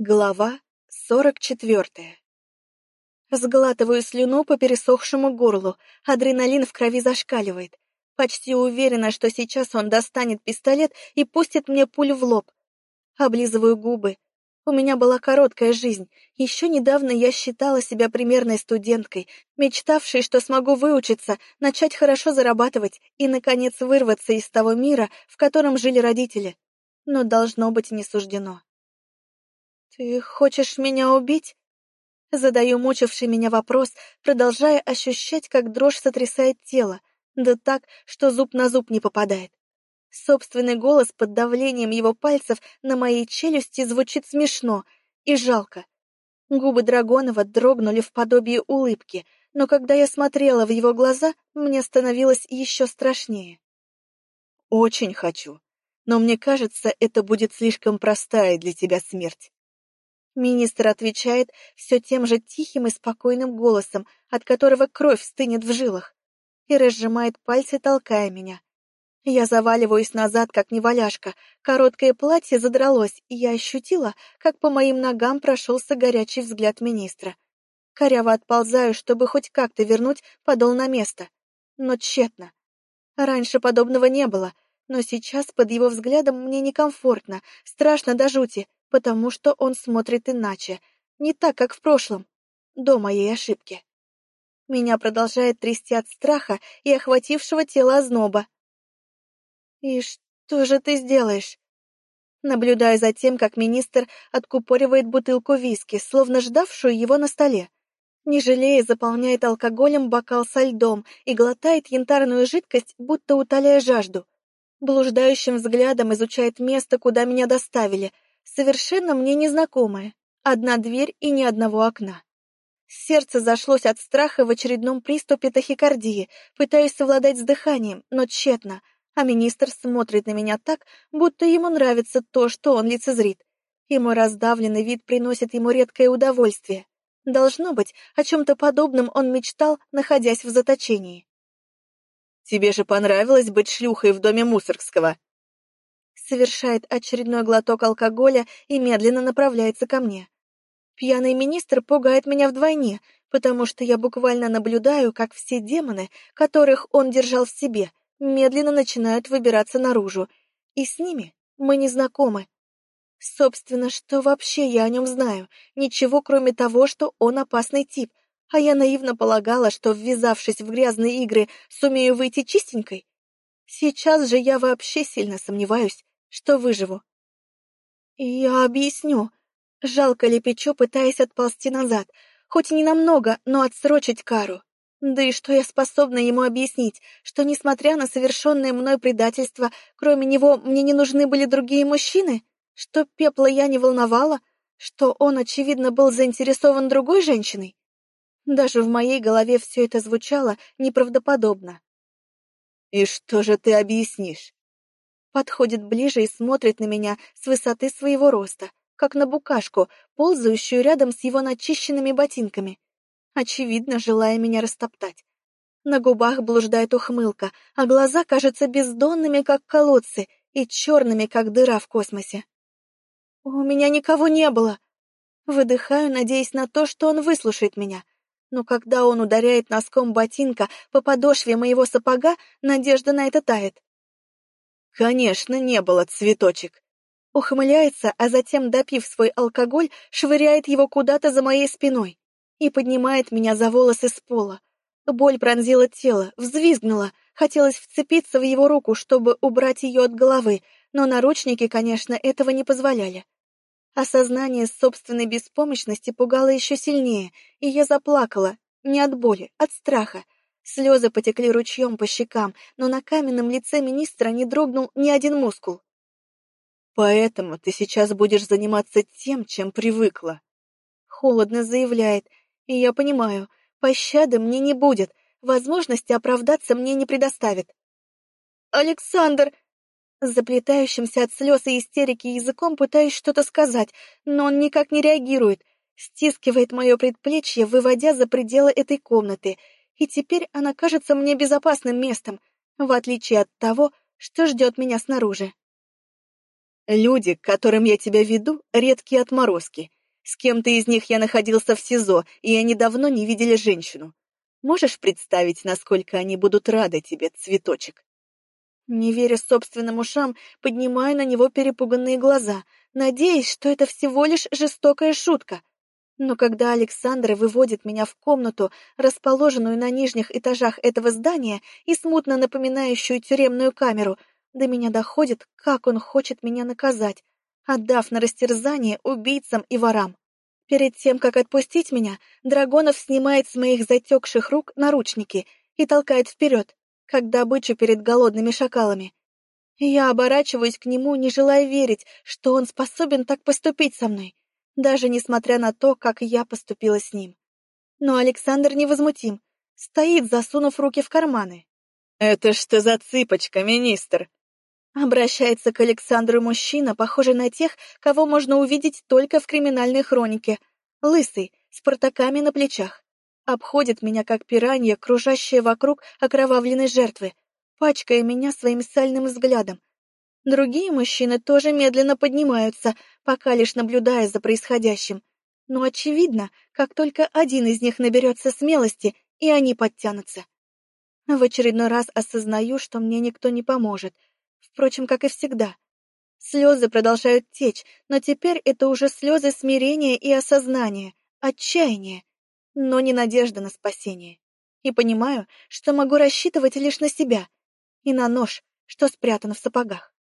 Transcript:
Глава сорок четвертая Сглатываю слюну по пересохшему горлу, адреналин в крови зашкаливает. Почти уверена, что сейчас он достанет пистолет и пустит мне пулю в лоб. Облизываю губы. У меня была короткая жизнь. Еще недавно я считала себя примерной студенткой, мечтавшей, что смогу выучиться, начать хорошо зарабатывать и, наконец, вырваться из того мира, в котором жили родители. Но должно быть не суждено. «Ты хочешь меня убить?» Задаю мучивший меня вопрос, продолжая ощущать, как дрожь сотрясает тело, да так, что зуб на зуб не попадает. Собственный голос под давлением его пальцев на моей челюсти звучит смешно и жалко. Губы Драгонова дрогнули в подобии улыбки, но когда я смотрела в его глаза, мне становилось еще страшнее. «Очень хочу, но мне кажется, это будет слишком простая для тебя смерть. Министр отвечает все тем же тихим и спокойным голосом, от которого кровь стынет в жилах, и разжимает пальцы, толкая меня. Я заваливаюсь назад, как неваляшка, короткое платье задралось, и я ощутила, как по моим ногам прошелся горячий взгляд министра. Коряво отползаю, чтобы хоть как-то вернуть подол на место. Но тщетно. Раньше подобного не было, но сейчас под его взглядом мне некомфортно, страшно до жути, потому что он смотрит иначе, не так, как в прошлом, до моей ошибки. Меня продолжает трясти от страха и охватившего тело озноба. «И что же ты сделаешь?» Наблюдаю за тем, как министр откупоривает бутылку виски, словно ждавшую его на столе. Не жалея, заполняет алкоголем бокал со льдом и глотает янтарную жидкость, будто утоляя жажду. Блуждающим взглядом изучает место, куда меня доставили — совершенно мне незнакомое. Одна дверь и ни одного окна. Сердце зашлось от страха в очередном приступе тахикардии, пытаюсь совладать с дыханием, но тщетно, а министр смотрит на меня так, будто ему нравится то, что он лицезрит. Мой раздавленный вид приносит ему редкое удовольствие. Должно быть, о чем-то подобном он мечтал, находясь в заточении. «Тебе же понравилось быть шлюхой в доме Мусоргского?» Совершает очередной глоток алкоголя и медленно направляется ко мне. Пьяный министр пугает меня вдвойне, потому что я буквально наблюдаю, как все демоны, которых он держал в себе, медленно начинают выбираться наружу, и с ними мы не знакомы. Собственно, что вообще я о нем знаю? Ничего, кроме того, что он опасный тип, а я наивно полагала, что, ввязавшись в грязные игры, сумею выйти чистенькой. Сейчас же я вообще сильно сомневаюсь, что выживу. Я объясню. Жалко лепечу, пытаясь отползти назад, хоть и не намного, но отсрочить кару. Да и что я способна ему объяснить, что, несмотря на совершенное мной предательство, кроме него мне не нужны были другие мужчины? Что пепла я не волновала? Что он, очевидно, был заинтересован другой женщиной? Даже в моей голове все это звучало неправдоподобно. «И что же ты объяснишь?» Подходит ближе и смотрит на меня с высоты своего роста, как на букашку, ползающую рядом с его начищенными ботинками, очевидно, желая меня растоптать. На губах блуждает ухмылка, а глаза кажутся бездонными, как колодцы, и черными, как дыра в космосе. «У меня никого не было!» Выдыхаю, надеясь на то, что он выслушает меня. Но когда он ударяет носком ботинка по подошве моего сапога, надежда на это тает. Конечно, не было, цветочек. Ухмыляется, а затем, допив свой алкоголь, швыряет его куда-то за моей спиной и поднимает меня за волосы с пола. Боль пронзила тело, взвизгнула, хотелось вцепиться в его руку, чтобы убрать ее от головы, но наручники, конечно, этого не позволяли. Осознание собственной беспомощности пугало еще сильнее, и я заплакала, не от боли, от страха, Слезы потекли ручьем по щекам, но на каменном лице министра не дрогнул ни один мускул. «Поэтому ты сейчас будешь заниматься тем, чем привыкла», — холодно заявляет, и я понимаю, пощады мне не будет, возможности оправдаться мне не предоставит. «Александр!» Заплетающимся от слез и истерики языком пытаюсь что-то сказать, но он никак не реагирует, стискивает мое предплечье, выводя за пределы этой комнаты — и теперь она кажется мне безопасным местом, в отличие от того, что ждет меня снаружи. Люди, к которым я тебя веду, редкие отморозки. С кем-то из них я находился в СИЗО, и они давно не видели женщину. Можешь представить, насколько они будут рады тебе, цветочек?» Не веря собственным ушам, поднимаю на него перепуганные глаза, надеясь, что это всего лишь жестокая шутка. Но когда Александр выводит меня в комнату, расположенную на нижних этажах этого здания и смутно напоминающую тюремную камеру, до меня доходит, как он хочет меня наказать, отдав на растерзание убийцам и ворам. Перед тем, как отпустить меня, Драгонов снимает с моих затекших рук наручники и толкает вперед, как добычу перед голодными шакалами. Я оборачиваюсь к нему, не желая верить, что он способен так поступить со мной, даже несмотря на то, как я поступила с ним. Но Александр невозмутим, стоит, засунув руки в карманы. «Это что за цыпочка, министр?» Обращается к Александру мужчина, похожий на тех, кого можно увидеть только в криминальной хронике. Лысый, с портаками на плечах обходит меня как пиранья, кружащая вокруг окровавленной жертвы, пачкая меня своим сальным взглядом. Другие мужчины тоже медленно поднимаются, пока лишь наблюдая за происходящим. Но очевидно, как только один из них наберется смелости, и они подтянутся. В очередной раз осознаю, что мне никто не поможет. Впрочем, как и всегда. Слезы продолжают течь, но теперь это уже слезы смирения и осознания, отчаяния но не надежда на спасение. И понимаю, что могу рассчитывать лишь на себя и на нож, что спрятан в сапогах.